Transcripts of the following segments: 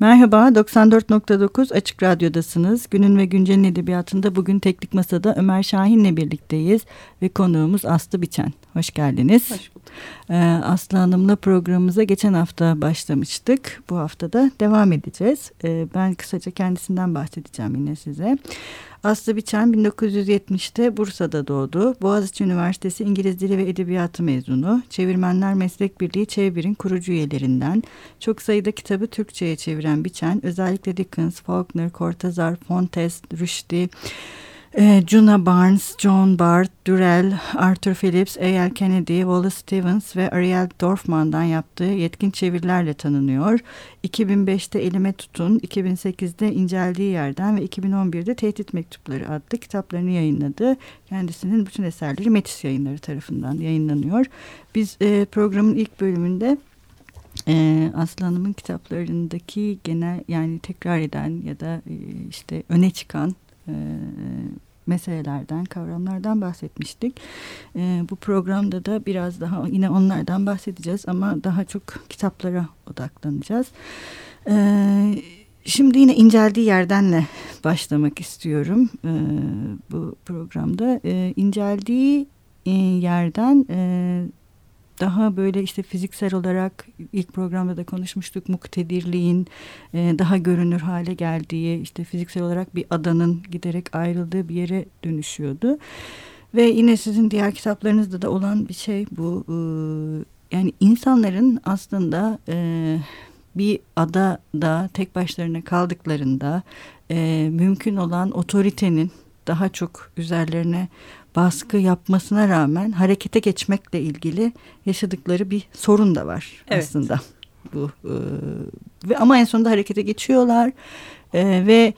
Merhaba, 94.9 Açık Radyo'dasınız. Günün ve Güncel'in edebiyatında bugün Teknik Masa'da Ömer Şahin'le birlikteyiz ve konuğumuz Aslı Biçen. Hoş geldiniz. Hoş bulduk. Ee, Aslı Hanım'la programımıza geçen hafta başlamıştık. Bu hafta da devam edeceğiz. Ee, ben kısaca kendisinden bahsedeceğim yine size. Aslı Biçen 1970'te Bursa'da doğdu. Boğaziçi Üniversitesi İngiliz Dili ve Edebiyatı mezunu. Çevirmenler Meslek Birliği Çevir'in kurucu üyelerinden. Çok sayıda kitabı Türkçe'ye çeviren Biçen, özellikle Dickens, Faulkner, Cortázar, Fontes, Rushdie, e, Juna Barnes, John Bart, Durrell, Arthur Phillips, A.L. Kennedy, Wallace Stevens ve Ariel Dorfman'dan yaptığı yetkin çevirilerle tanınıyor. 2005'te Elime Tutun, 2008'de İnceldiği Yerden ve 2011'de Tehdit Mektupları adlı kitaplarını yayınladı. Kendisinin bütün eserleri Metis yayınları tarafından yayınlanıyor. Biz e, programın ilk bölümünde ee, Aslı Hanım'ın kitaplarındaki genel yani tekrar eden ya da e, işte öne çıkan e, meselelerden, kavramlardan bahsetmiştik. E, bu programda da biraz daha yine onlardan bahsedeceğiz ama daha çok kitaplara odaklanacağız. E, şimdi yine inceldiği yerdenle başlamak istiyorum e, bu programda. E, inceldiği yerden... E, daha böyle işte fiziksel olarak ilk programda da konuşmuştuk muktedirliğin e, daha görünür hale geldiği işte fiziksel olarak bir adanın giderek ayrıldığı bir yere dönüşüyordu. Ve yine sizin diğer kitaplarınızda da olan bir şey bu e, yani insanların aslında e, bir adada tek başlarına kaldıklarında e, mümkün olan otoritenin daha çok üzerlerine baskı yapmasına rağmen harekete geçmekle ilgili yaşadıkları bir sorun da var evet. aslında. Bu e, ve ama en sonunda harekete geçiyorlar e, ve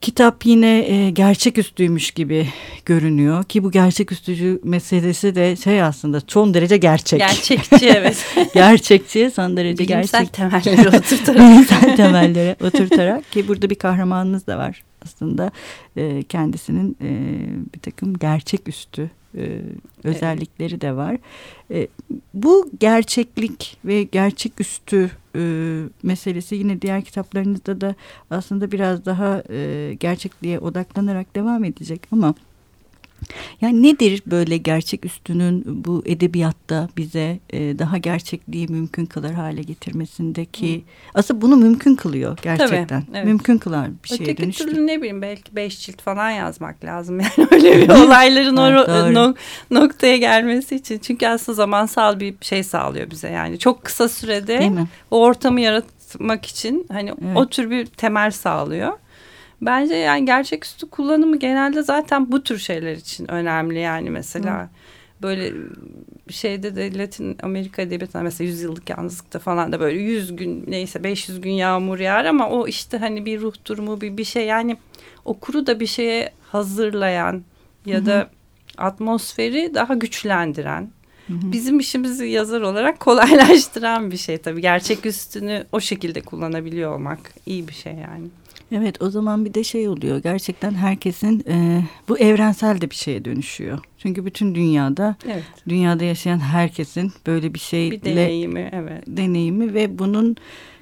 kitap yine e, gerçeküstüymüş gibi görünüyor ki bu gerçeküstücü meselesi de şey aslında son derece gerçek. Gerçekçi evet. Gerçekçi son derece Bilimsel gerçek. temelleri oturtarak. Bilimsel temelleri oturtarak ki burada bir kahramanınız da var aslında e, kendisinin e, bir takım gerçeküstü e, özellikleri de var. E, bu gerçeklik ve gerçeküstü e, meselesi yine diğer kitaplarınızda da aslında biraz daha e, gerçekliğe odaklanarak devam edecek ama yani nedir böyle gerçek üstünün bu edebiyatta bize e, daha gerçekliği mümkün kılar hale getirmesindeki Hı. aslında bunu mümkün kılıyor gerçekten. Tabii, evet. Mümkün kılar bir şeye Öteki dönüştürüyor. türlü ne bileyim belki beş cilt falan yazmak lazım yani öyle bir olayların o no, noktaya gelmesi için. Çünkü aslında zamansal bir şey sağlıyor bize yani çok kısa sürede o ortamı yaratmak için hani evet. o tür bir temel sağlıyor. Bence yani gerçeküstü kullanımı genelde zaten bu tür şeyler için önemli yani mesela. Hı. Böyle şeyde de Latin Amerika edebiyatında mesela yüzyıllık yalnızlıkta falan da böyle yüz gün neyse 500 gün yağmur yağar ama o işte hani bir ruh durumu bir bir şey yani okuru da bir şeye hazırlayan ya Hı. da atmosferi daha güçlendiren. Bizim işimizi yazar olarak kolaylaştıran bir şey tabii. Gerçek üstünü o şekilde kullanabiliyor olmak iyi bir şey yani. Evet o zaman bir de şey oluyor gerçekten herkesin e, bu evrensel de bir şeye dönüşüyor. Çünkü bütün dünyada evet. dünyada yaşayan herkesin böyle bir şeyle bir deneyimi evet. deneyimi ve bunun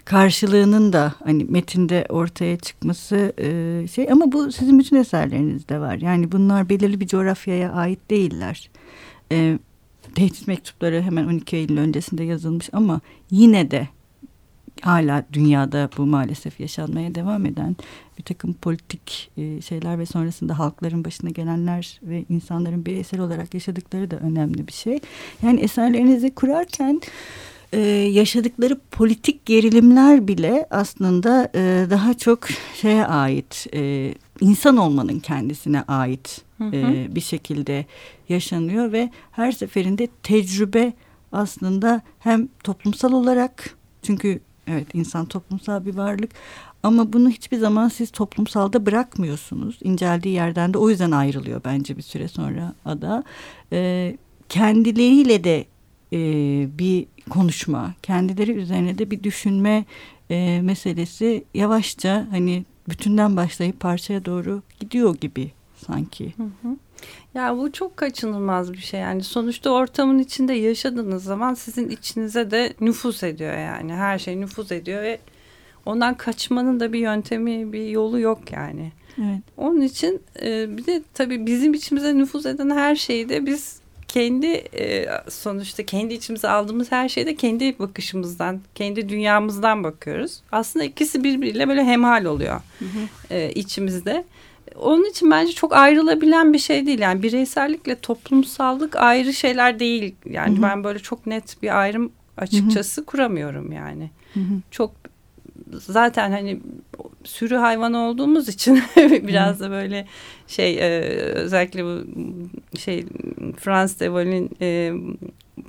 karşılığının da hani metinde ortaya çıkması e, şey ama bu sizin bütün eserlerinizde var. Yani bunlar belirli bir coğrafyaya ait değiller. E, tehdit mektupları hemen 12 Eylül öncesinde yazılmış ama yine de hala dünyada bu maalesef yaşanmaya devam eden bir takım politik e, şeyler ve sonrasında halkların başına gelenler ve insanların bireysel olarak yaşadıkları da önemli bir şey. Yani eserlerinizi kurarken e, yaşadıkları politik gerilimler bile aslında e, daha çok şeye ait e, insan olmanın kendisine ait hı hı. E, bir şekilde yaşanıyor ve her seferinde tecrübe aslında hem toplumsal olarak çünkü Evet insan toplumsal bir varlık ama bunu hiçbir zaman siz toplumsalda bırakmıyorsunuz. İnceldiği yerden de o yüzden ayrılıyor bence bir süre sonra ada. Ee, kendileriyle de e, bir konuşma, kendileri üzerine de bir düşünme e, meselesi yavaşça hani bütünden başlayıp parçaya doğru gidiyor gibi sanki. Hı hı. Ya bu çok kaçınılmaz bir şey yani sonuçta ortamın içinde yaşadığınız zaman sizin içinize de nüfus ediyor yani her şey nüfus ediyor ve ondan kaçmanın da bir yöntemi, bir yolu yok yani. Evet. Onun için e, bir de tabii bizim içimize nüfuz eden her şeyde biz kendi e, sonuçta kendi içimize aldığımız her şeyde kendi bakışımızdan, kendi dünyamızdan bakıyoruz. Aslında ikisi birbiriyle böyle hemhal oluyor hı hı. E, içimizde. Onun için bence çok ayrılabilen bir şey değil. Yani bireysellikle toplumsallık ayrı şeyler değil. Yani hı hı. ben böyle çok net bir ayrım açıkçası hı hı. kuramıyorum yani. Hı hı. Çok zaten hani sürü hayvan olduğumuz için biraz da böyle şey e, özellikle bu şey Frans de e,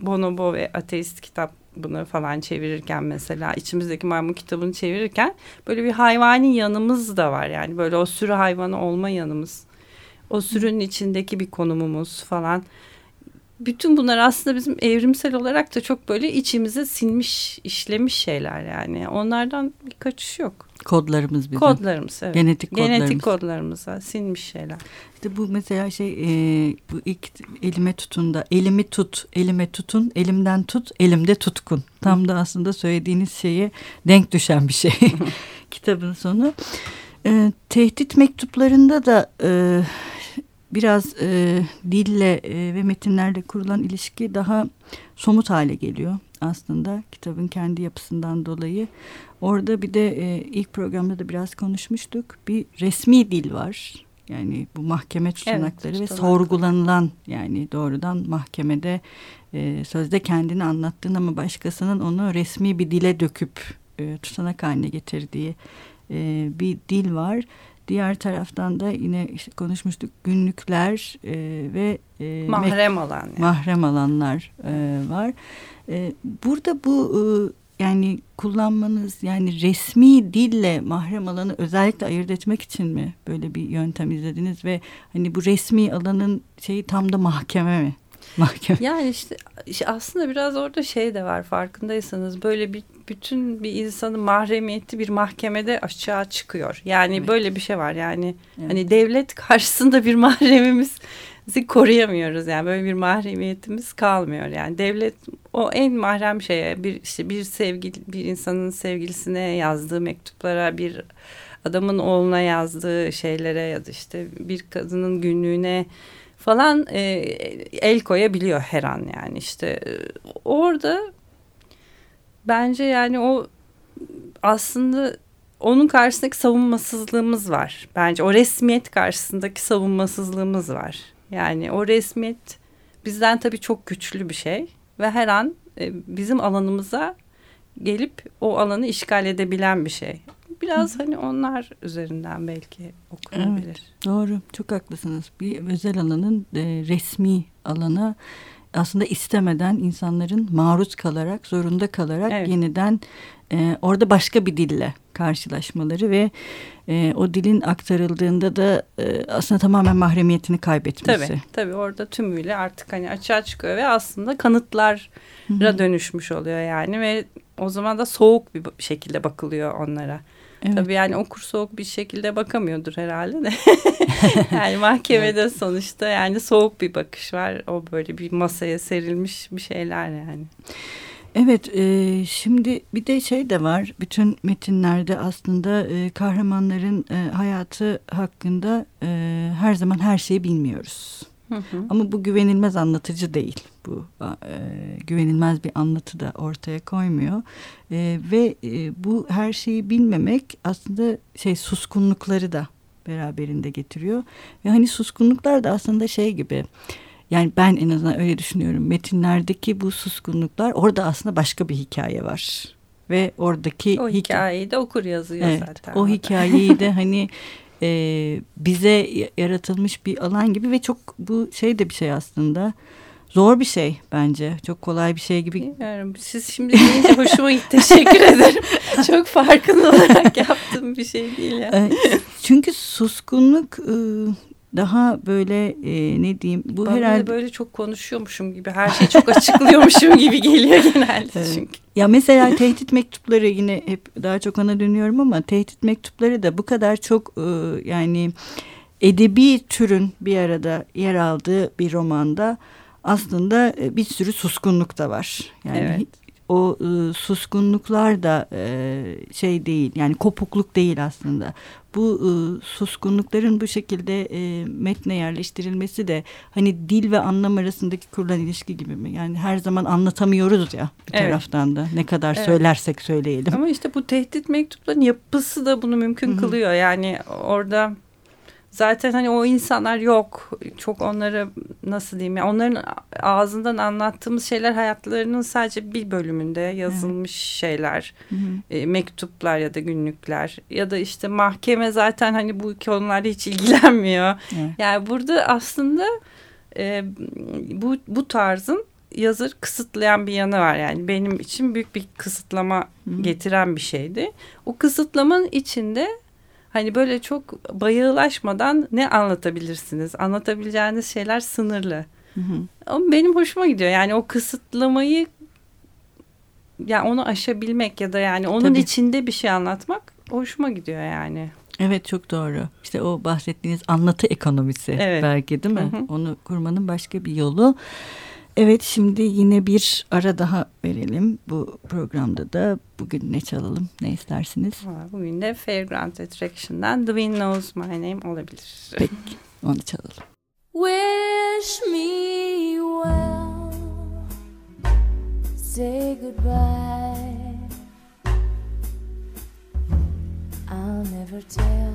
Bonobo ve Ateist kitap bunu falan çevirirken mesela içimizdeki maymun kitabını çevirirken böyle bir hayvani yanımız da var yani. Böyle o sürü hayvanı olma yanımız. O sürünün içindeki bir konumumuz falan bütün bunlar aslında bizim evrimsel olarak da çok böyle içimize sinmiş, işlemiş şeyler yani. Onlardan bir kaçış yok. Kodlarımız bizim. Kodlarımız evet. Genetik kodlarımız. Genetik kodlarımıza sinmiş şeyler. İşte bu mesela şey e, bu ilk elime tutunda elimi tut, elime tutun, elimden tut, elimde tutkun. Tam da aslında söylediğiniz şeye denk düşen bir şey. Kitabın sonu. E, tehdit mektuplarında da e, biraz e, dille e, ve metinlerle kurulan ilişki daha somut hale geliyor aslında kitabın kendi yapısından dolayı. Orada bir de e, ilk programda da biraz konuşmuştuk. Bir resmi dil var. Yani bu mahkeme tutanakları evet, ve sorgulanılan yani doğrudan mahkemede e, sözde kendini anlattığın ama başkasının onu resmi bir dile döküp e, tutanak haline getirdiği e, bir dil var. Diğer taraftan da yine işte konuşmuştuk günlükler e, ve e, mahrem alan yani. mahrem alanlar e, var. E, burada bu e, yani kullanmanız yani resmi dille mahrem alanı özellikle ayırt etmek için mi böyle bir yöntem izlediniz ve hani bu resmi alanın şeyi tam da mahkeme mi? Mahkeme. Yani işte, işte aslında biraz orada şey de var farkındaysanız böyle bir bütün bir insanın mahremiyeti bir mahkemede açığa çıkıyor. Yani evet. böyle bir şey var yani evet. hani devlet karşısında bir mahremimizi koruyamıyoruz yani böyle bir mahremiyetimiz kalmıyor yani devlet o en mahrem şeye bir işte bir sevgili bir insanın sevgilisine yazdığı mektuplara bir adamın oğluna yazdığı şeylere ya da işte bir kadının günlüğüne falan e, el koyabiliyor her an yani işte e, orada bence yani o aslında onun karşısındaki savunmasızlığımız var. Bence o resmiyet karşısındaki savunmasızlığımız var. Yani o resmiyet bizden tabii çok güçlü bir şey ve her an e, bizim alanımıza gelip o alanı işgal edebilen bir şey. Biraz Hı. hani onlar üzerinden belki okunabilir. Evet, doğru, çok haklısınız. Bir özel alanın e, resmi alana aslında istemeden insanların maruz kalarak, zorunda kalarak evet. yeniden e, orada başka bir dille karşılaşmaları ve e, o dilin aktarıldığında da e, aslında tamamen mahremiyetini kaybetmesi. Tabii, tabii orada tümüyle artık hani açığa çıkıyor ve aslında kanıtlara dönüşmüş oluyor yani ve o zaman da soğuk bir şekilde bakılıyor onlara. Evet. Tabii yani okur soğuk bir şekilde bakamıyordur herhalde de. yani mahkemede evet. sonuçta yani soğuk bir bakış var. O böyle bir masaya serilmiş bir şeyler yani. Evet, e, şimdi bir de şey de var. Bütün metinlerde aslında e, kahramanların e, hayatı hakkında e, her zaman her şeyi bilmiyoruz. Hı hı. Ama bu güvenilmez anlatıcı değil. Bu e, güvenilmez bir anlatı da ortaya koymuyor. E, ve e, bu her şeyi bilmemek aslında şey suskunlukları da beraberinde getiriyor. Ve hani suskunluklar da aslında şey gibi... Yani ben en azından öyle düşünüyorum. Metinlerdeki bu suskunluklar orada aslında başka bir hikaye var. Ve oradaki o hikayeyi de okur yazıyor evet, zaten. O hikayeyi de hani e, bize yaratılmış bir alan gibi ve çok bu şey de bir şey aslında. Zor bir şey bence. Çok kolay bir şey gibi. Bilmiyorum. Siz şimdi deyince hoşuma gitti. Teşekkür ederim. Çok farkında olarak yaptığım bir şey değil. Yani. Çünkü suskunluk daha böyle e, ne diyeyim bu Bana herhalde böyle çok konuşuyormuşum gibi her şeyi çok açıklıyormuşum gibi geliyor genelde evet. çünkü. Ya mesela tehdit mektupları yine hep daha çok ona dönüyorum ama tehdit mektupları da bu kadar çok e, yani edebi türün bir arada yer aldığı bir romanda aslında e, bir sürü suskunluk da var. Yani evet. O e, suskunluklar da e, şey değil yani kopukluk değil aslında. Bu e, suskunlukların bu şekilde e, metne yerleştirilmesi de hani dil ve anlam arasındaki kurulan ilişki gibi mi? Yani her zaman anlatamıyoruz ya bir evet. taraftan da ne kadar evet. söylersek söyleyelim. Ama işte bu tehdit mektupların yapısı da bunu mümkün Hı -hı. kılıyor. Yani orada zaten hani o insanlar yok. Çok onları nasıl diyeyim ya onların ağzından anlattığımız şeyler hayatlarının sadece bir bölümünde yazılmış evet. şeyler. Hı hı. E, mektuplar ya da günlükler ya da işte mahkeme zaten hani bu konularla hiç ilgilenmiyor. Evet. Yani burada aslında e, bu bu tarzın yazır kısıtlayan bir yanı var yani benim için büyük bir kısıtlama Hı. getiren bir şeydi. O kısıtlamanın içinde Hani böyle çok bayığılaşmadan ne anlatabilirsiniz? Anlatabileceğiniz şeyler sınırlı. Hı hı. Ama benim hoşuma gidiyor. Yani o kısıtlamayı yani onu aşabilmek ya da yani onun Tabii. içinde bir şey anlatmak hoşuma gidiyor yani. Evet çok doğru. İşte o bahsettiğiniz anlatı ekonomisi evet. belki değil mi? Hı hı. Onu kurmanın başka bir yolu. Evet şimdi yine bir ara daha verelim bu programda da. Bugün ne çalalım ne istersiniz? Bugün de Fairground Attraction'dan The Wind Knows My Name olabilir. Peki onu çalalım. Wish me well Say goodbye I'll never tell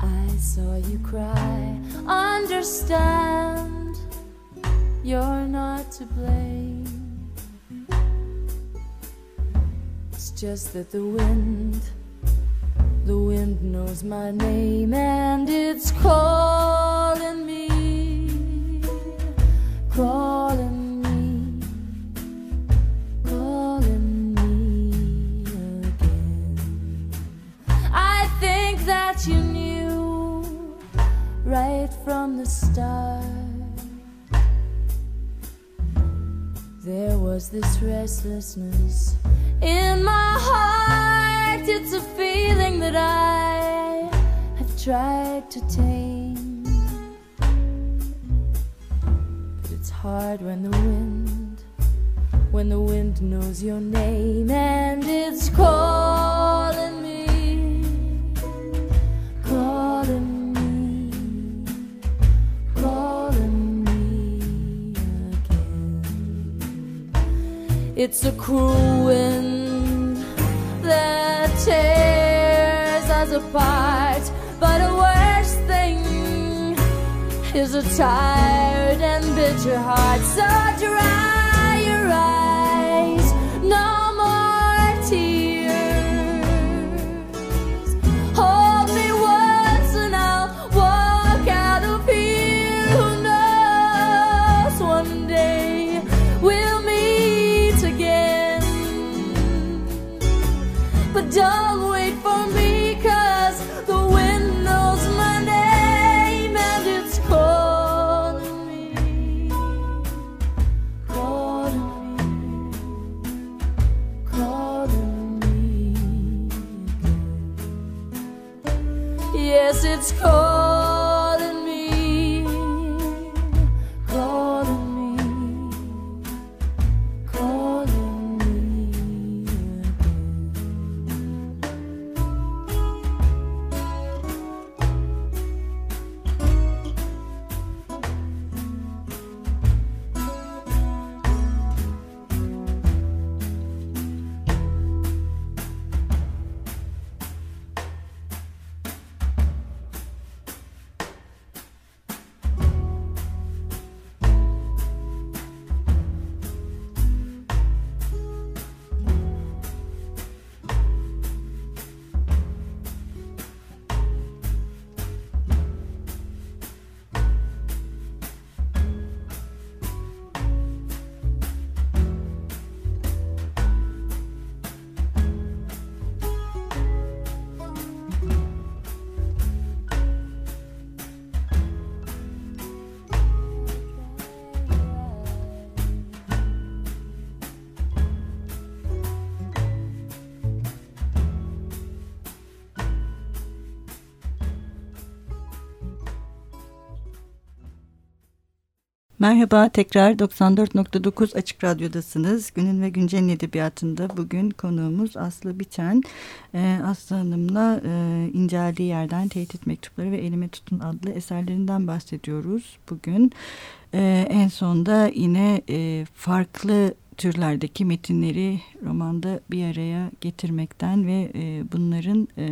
I saw you cry Understand You're not to blame. It's just that the wind, the wind knows my name and it's calling me, calling me, calling me again. I think that you knew right from the start. There was this restlessness in my heart. It's a feeling that I have tried to tame. But it's hard when the wind, when the wind knows your name and it's calling It's a cruel wind that tears us apart. But a worse thing is a tired and bitter heart. So dry your eyes, Merhaba tekrar 94.9 Açık Radyo'dasınız. Günün ve Güncel'in edebiyatında bugün konuğumuz Aslı Biçen. Ee, Aslı Hanım'la e, inceldiği yerden Tehdit Mektupları ve Elime Tutun adlı eserlerinden bahsediyoruz bugün. Ee, en sonda yine e, farklı türlerdeki metinleri romanda bir araya getirmekten ve e, bunların... E,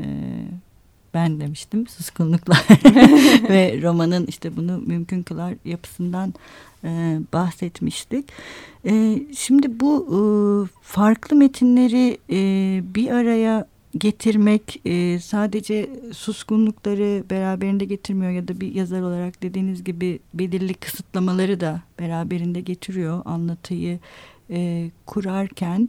ben demiştim suskunluklar ve romanın işte bunu mümkün kılar yapısından e, bahsetmiştik. E, şimdi bu e, farklı metinleri e, bir araya getirmek e, sadece suskunlukları beraberinde getirmiyor ya da bir yazar olarak dediğiniz gibi belirli kısıtlamaları da beraberinde getiriyor anlatıyı e, kurarken.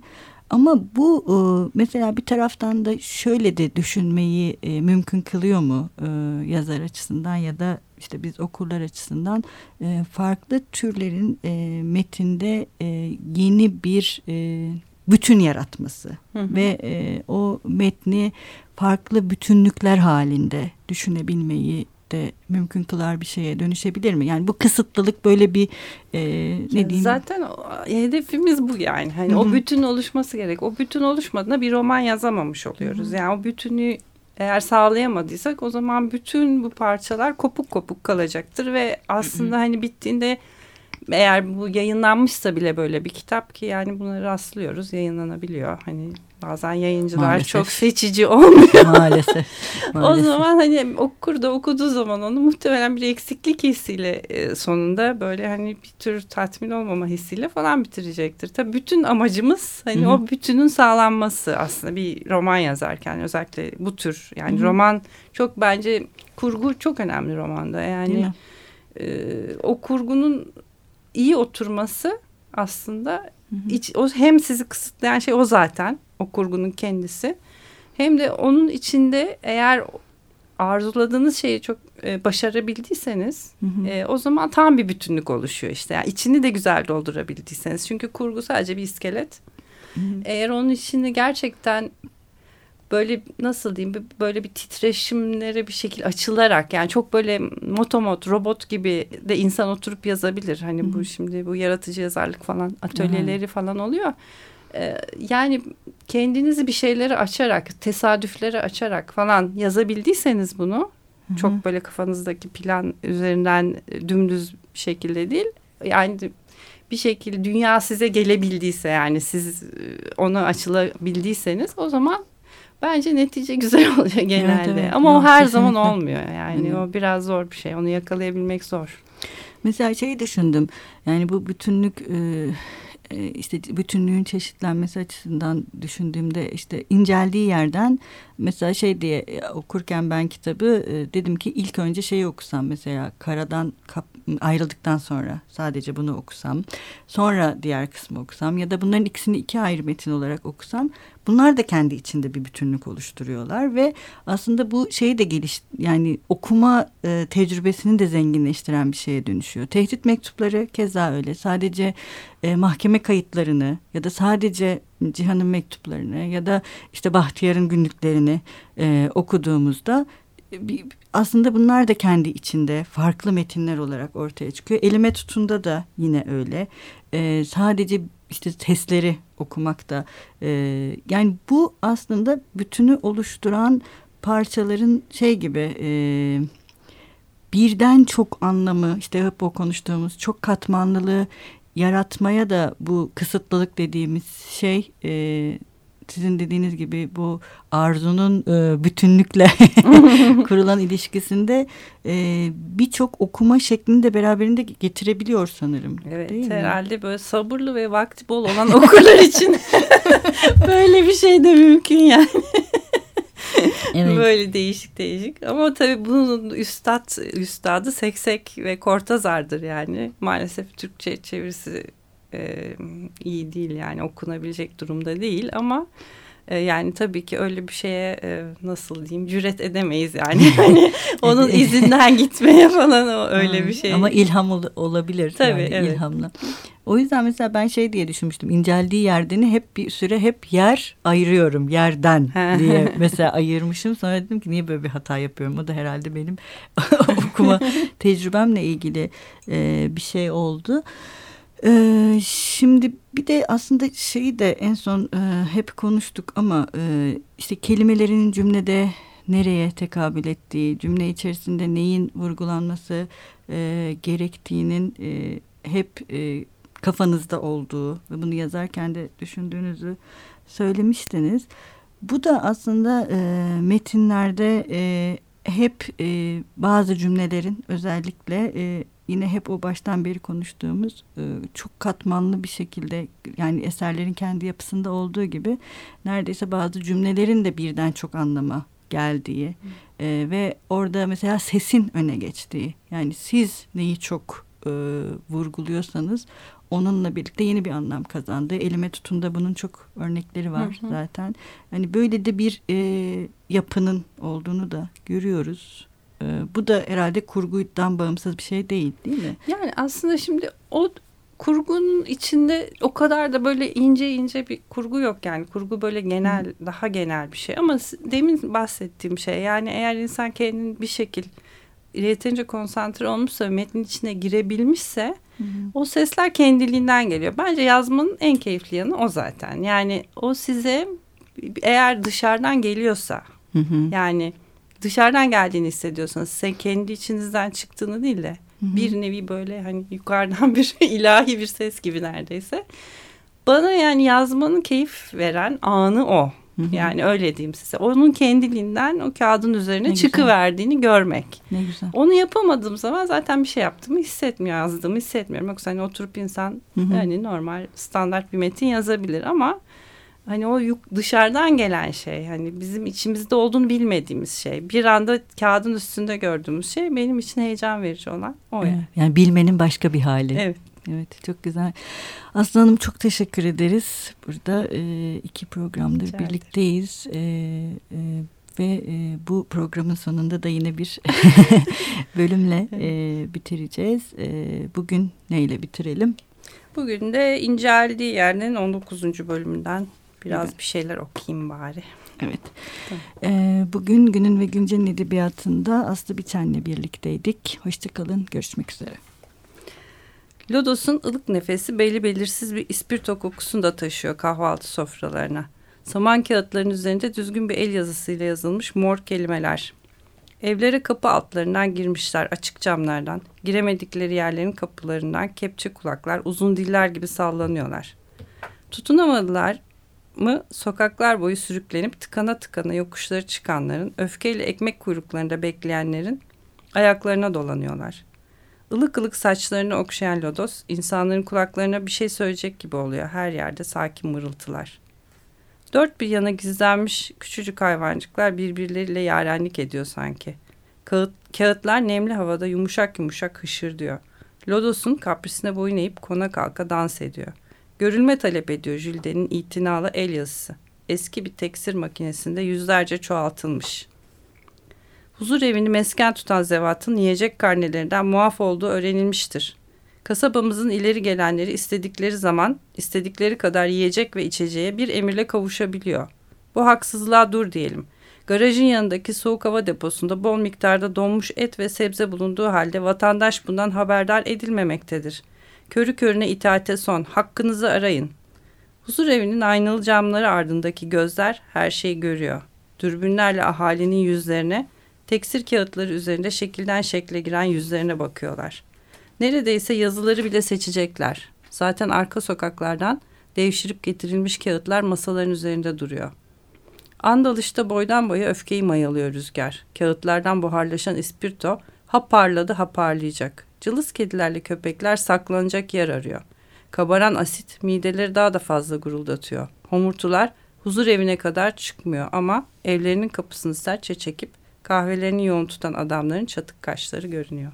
Ama bu e, mesela bir taraftan da şöyle de düşünmeyi e, mümkün kılıyor mu e, yazar açısından ya da işte biz okurlar açısından farklı türlerin metinde yeni bir bütün yaratması hı hı. ve o metni farklı bütünlükler halinde düşünebilmeyi de mümkün kılar bir şeye dönüşebilir mi? Yani bu kısıtlılık böyle bir e, ne diyeyim? Zaten hedefimiz bu yani. Hani Hı -hı. o bütün oluşması gerek. O bütün oluşmadığında bir roman yazamamış oluyoruz. Hı -hı. Yani o bütünü eğer sağlayamadıysak o zaman bütün bu parçalar kopuk kopuk kalacaktır ve aslında Hı -hı. hani bittiğinde eğer bu yayınlanmışsa bile böyle bir kitap ki yani bunları rastlıyoruz yayınlanabiliyor. Hani bazen yayıncılar Maalesef. çok seçici olmuyor. Maalesef. Maalesef. o zaman hani okur da okuduğu zaman onu muhtemelen bir eksiklik hissiyle e, sonunda böyle hani bir tür tatmin olmama hissiyle falan bitirecektir. Tabii bütün amacımız hani Hı -hı. o bütünün sağlanması aslında bir roman yazarken özellikle bu tür yani Hı -hı. roman çok bence kurgu çok önemli romanda yani e, o kurgunun iyi oturması aslında hı hı. Iç, o hem sizi kısıtlayan şey o zaten o kurgunun kendisi hem de onun içinde eğer arzuladığınız şeyi çok e, başarabildiyseniz hı hı. E, o zaman tam bir bütünlük oluşuyor işte. Yani içini de güzel doldurabildiyseniz. Çünkü kurgu sadece bir iskelet. Hı hı. Eğer onun içini gerçekten böyle nasıl diyeyim böyle bir titreşimlere bir şekilde açılarak yani çok böyle motomot robot gibi de insan oturup yazabilir. Hani Hı. bu şimdi bu yaratıcı yazarlık falan atölyeleri Hı. falan oluyor. Ee, yani kendinizi bir şeyleri açarak tesadüfleri açarak falan yazabildiyseniz bunu Hı. çok böyle kafanızdaki plan üzerinden dümdüz şekilde değil yani bir şekilde dünya size gelebildiyse yani siz ona açılabildiyseniz o zaman Bence netice güzel oluyor genelde. Evet, evet. Ama Yok, o her kesinlikle. zaman olmuyor. Yani evet. o biraz zor bir şey. Onu yakalayabilmek zor. Mesela şeyi düşündüm. Yani bu bütünlük e, e, işte bütünlüğün çeşitlenmesi açısından düşündüğümde işte inceldiği yerden mesela şey diye e, okurken ben kitabı dedim ki ilk önce şeyi okusam mesela karadan kap, ayrıldıktan sonra sadece bunu okusam sonra diğer kısmı okusam ya da bunların ikisini iki ayrı metin olarak okusam Bunlar da kendi içinde bir bütünlük oluşturuyorlar ve aslında bu şeyi de geliş yani okuma e, tecrübesini de zenginleştiren bir şeye dönüşüyor. Tehdit mektupları keza öyle. Sadece e, mahkeme kayıtlarını ya da sadece Cihan'ın mektuplarını ya da işte Bahtiyar'ın günlüklerini e, okuduğumuzda bir, aslında bunlar da kendi içinde farklı metinler olarak ortaya çıkıyor. Elime tutunda da yine öyle. Ee, sadece işte testleri okumak da e, yani bu aslında bütünü oluşturan parçaların şey gibi e, birden çok anlamı işte hep o konuştuğumuz çok katmanlılığı yaratmaya da bu kısıtlılık dediğimiz şey e, sizin dediğiniz gibi bu arzunun e, bütünlükle kurulan ilişkisinde e, birçok okuma şeklini de beraberinde getirebiliyor sanırım. Evet değil herhalde mi? böyle sabırlı ve vakti bol olan okurlar için böyle bir şey de mümkün yani. evet. Böyle değişik değişik. Ama tabii bunun üstad, üstadı Seksek ve Kortazar'dır yani. Maalesef Türkçe çevirisi e, iyi değil yani okunabilecek durumda değil ama E, yani tabii ki öyle bir şeye e, nasıl diyeyim cüret edemeyiz yani. hani onun izinden gitmeye falan o öyle bir şey. Ama ilham ol, olabilir. Tabii yani evet. ilhamla. O yüzden mesela ben şey diye düşünmüştüm. İnceldiği yerdeni hep bir süre hep yer ayırıyorum yerden diye mesela ayırmışım. Sonra dedim ki niye böyle bir hata yapıyorum? O da herhalde benim okuma tecrübemle ilgili e, bir şey oldu. Ee, şimdi bir de aslında şeyi de en son e, hep konuştuk ama e, işte kelimelerin cümlede nereye tekabül ettiği, cümle içerisinde neyin vurgulanması e, gerektiğinin e, hep e, kafanızda olduğu ve bunu yazarken de düşündüğünüzü söylemiştiniz. Bu da aslında e, metinlerde e, hep e, bazı cümlelerin özellikle e, yine hep o baştan beri konuştuğumuz e, çok katmanlı bir şekilde yani eserlerin kendi yapısında olduğu gibi neredeyse bazı cümlelerin de birden çok anlama geldiği e, ve orada mesela sesin öne geçtiği yani siz neyi çok e, vurguluyorsanız onunla birlikte yeni bir anlam kazandı. Elime tutunda bunun çok örnekleri var hı hı. zaten. Hani böyle de bir e, yapının olduğunu da görüyoruz. E, bu da herhalde kurgudan bağımsız bir şey değil değil mi? Yani aslında şimdi o kurgunun içinde o kadar da böyle ince ince bir kurgu yok yani. Kurgu böyle genel, Hı. daha genel bir şey. Ama demin bahsettiğim şey yani eğer insan kendini bir şekil yeterince konsantre olmuşsa metnin içine girebilmişse hı hı. o sesler kendiliğinden geliyor. Bence yazmanın en keyifli yanı o zaten. Yani o size eğer dışarıdan geliyorsa hı hı. yani dışarıdan geldiğini hissediyorsanız sen kendi içinizden çıktığını değil de hı hı. bir nevi böyle hani yukarıdan bir ilahi bir ses gibi neredeyse. Bana yani yazmanın keyif veren anı o. Hı-hı. Yani öyle diyeyim size. Onun kendiliğinden o kağıdın üzerine ne çıkıverdiğini güzel. görmek. Ne güzel. Onu yapamadığım zaman zaten bir şey yaptığımı hissetmiyor, yazdığımı hissetmiyorum. Yoksa hani oturup insan Hı-hı. hani normal standart bir metin yazabilir ama hani o yuk, dışarıdan gelen şey hani bizim içimizde olduğunu bilmediğimiz şey bir anda kağıdın üstünde gördüğümüz şey benim için heyecan verici olan o evet. yani bilmenin başka bir hali. Evet. Evet çok güzel. Aslı Hanım çok teşekkür ederiz. Burada e, iki programdır Rica birlikteyiz. E, e, ve e, bu programın sonunda da yine bir bölümle e, bitireceğiz. E, bugün neyle bitirelim? Bugün de inceldiği yerden 19. bölümünden biraz evet. bir şeyler okuyayım bari. Evet. Ee, bugün Günün ve Güncel'in edebiyatında Aslı Biçen'le birlikteydik. Hoşçakalın. Görüşmek üzere. Lodos'un ılık nefesi belli belirsiz bir ispirto kokusunu da taşıyor kahvaltı sofralarına. Saman kağıtların üzerinde düzgün bir el yazısıyla yazılmış mor kelimeler. Evlere kapı altlarından girmişler açık camlardan. Giremedikleri yerlerin kapılarından kepçe kulaklar uzun diller gibi sallanıyorlar. Tutunamadılar mı sokaklar boyu sürüklenip tıkana tıkana yokuşları çıkanların, öfkeyle ekmek kuyruklarında bekleyenlerin ayaklarına dolanıyorlar. Ilık ılık saçlarını okşayan lodos insanların kulaklarına bir şey söyleyecek gibi oluyor. Her yerde sakin mırıltılar. Dört bir yana gizlenmiş küçücük hayvancıklar birbirleriyle yarenlik ediyor sanki. Kağıt, kağıtlar nemli havada yumuşak yumuşak hışır diyor. Lodos'un kaprisine boyun eğip kona kalka dans ediyor. Görülme talep ediyor Jülden'in itinalı el yazısı. Eski bir teksir makinesinde yüzlerce çoğaltılmış. Huzur evini mesken tutan zevatın yiyecek karnelerinden muaf olduğu öğrenilmiştir. Kasabamızın ileri gelenleri istedikleri zaman istedikleri kadar yiyecek ve içeceğe bir emirle kavuşabiliyor. Bu haksızlığa dur diyelim. Garajın yanındaki soğuk hava deposunda bol miktarda donmuş et ve sebze bulunduğu halde vatandaş bundan haberdar edilmemektedir. Körü körüne itaate son, hakkınızı arayın. Huzur evinin aynalı camları ardındaki gözler her şeyi görüyor. Dürbünlerle ahalinin yüzlerine, teksir kağıtları üzerinde şekilden şekle giren yüzlerine bakıyorlar. Neredeyse yazıları bile seçecekler. Zaten arka sokaklardan devşirip getirilmiş kağıtlar masaların üzerinde duruyor. Andalışta boydan boya öfkeyi mayalıyor rüzgar. Kağıtlardan buharlaşan ispirto ha parladı ha parlayacak. Cılız kedilerle köpekler saklanacak yer arıyor. Kabaran asit mideleri daha da fazla guruldatıyor. Homurtular huzur evine kadar çıkmıyor ama evlerinin kapısını sertçe çekip kahvelerini yoğun tutan adamların çatık kaşları görünüyor.